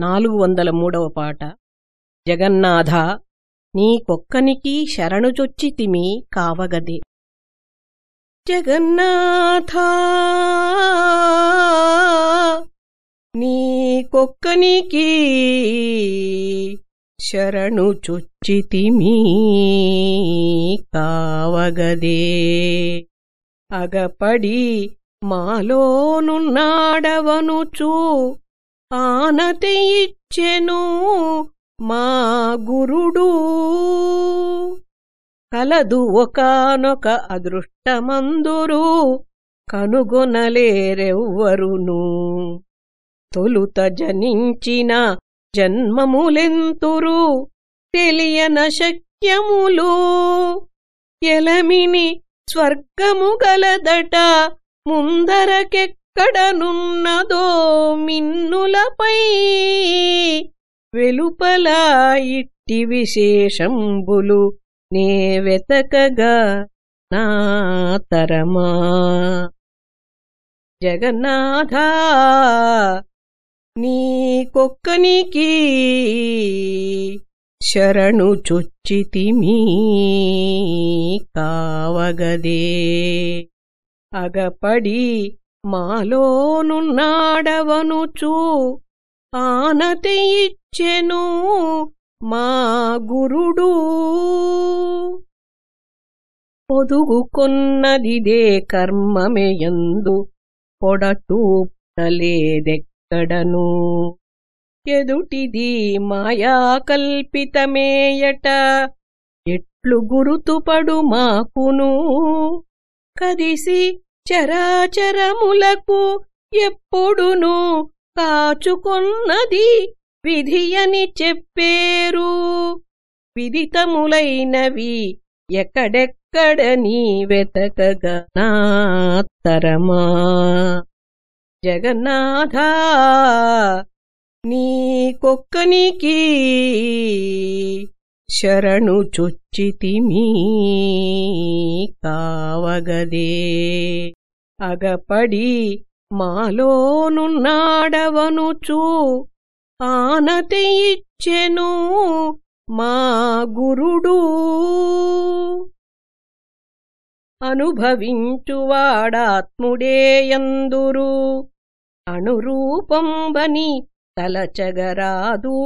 నాలుగు వందల మూడవ పాట. జగన్నాథ నీకొక్కనికి శరణుచొచ్చితిమి కావగదే. జగన్నాథ నీకొక్కనికి శరణుచొచ్చితిమి కావగదే. అగపడి మాలోనున్నాడవనుచూ ఆనతయిచ్చెను మా గురుడు. కలదు ఒకనొక అదృష్టమందురు కనుగొనలేరెవ్వరును. తొలుత జనించిన జన్మములెంతురు తెలియన శక్యములు. ఎలమిని స్వర్గము గలదట ఎక్కడనున్నదో మిన్నులపై వెలుపల ఇట్టి విశేషంబులు నే వెతకగా నా తరమా. జగన్నాథ నీకొక్కనికి శరణు చొచ్చితిమీ కావగదే. అగపడి మాలోనున్నాడవనుచూ ఆనతి ఇచ్చెను మా గురుడు. పొదుగుకొన్నదిదే కర్మమేయందు పొడటూప్తలేదెక్కడను. ఎదుటిది మాయాకల్పితమేయట ఎట్లు గురుతుపడు మాకును. కదిసి చరాచరములకు ఎప్పుడును కాచుకొన్నది విధియని చెప్పేరు. విదితములైనవి ఎక్కడెక్కడ నీ వెతకగనాత్తరమా జగన్నాథ నీ జగన్నాథ శరణు చొచ్చితిమీ కావగదే. అగపడి మాలోనున్నాడవనుచూ ఆనతి ఇచ్చెను మా గురుడు. అనుభవించువాడాత్ముడేయందురు అణురూపంబని తలచగరాదు.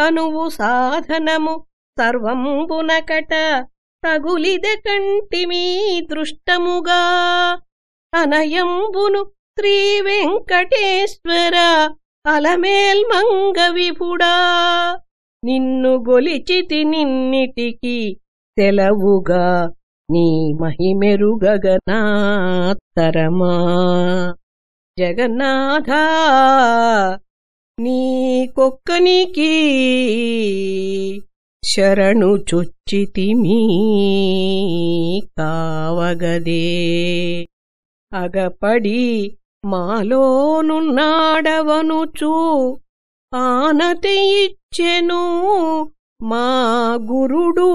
తనువు సాధనము సర్వంబునకట తగులిదె కంటిమీ దృష్టముగా. అనయంబును శ్రీవెంకటేశ్వర అలమేల్మంగ విభుడా. నిన్ను గొలిచితి నిన్నిటికి తెలవుగా నీ మహిమెరుగగనాత్తరమా. జగన్నాథ నీకొక్కనికి శరణు చొచ్చితిమీ కావగదే. అగపడి మాలోనున్నాడవనుచూ ఆనతి ఇచ్చెను మా గురుడూ.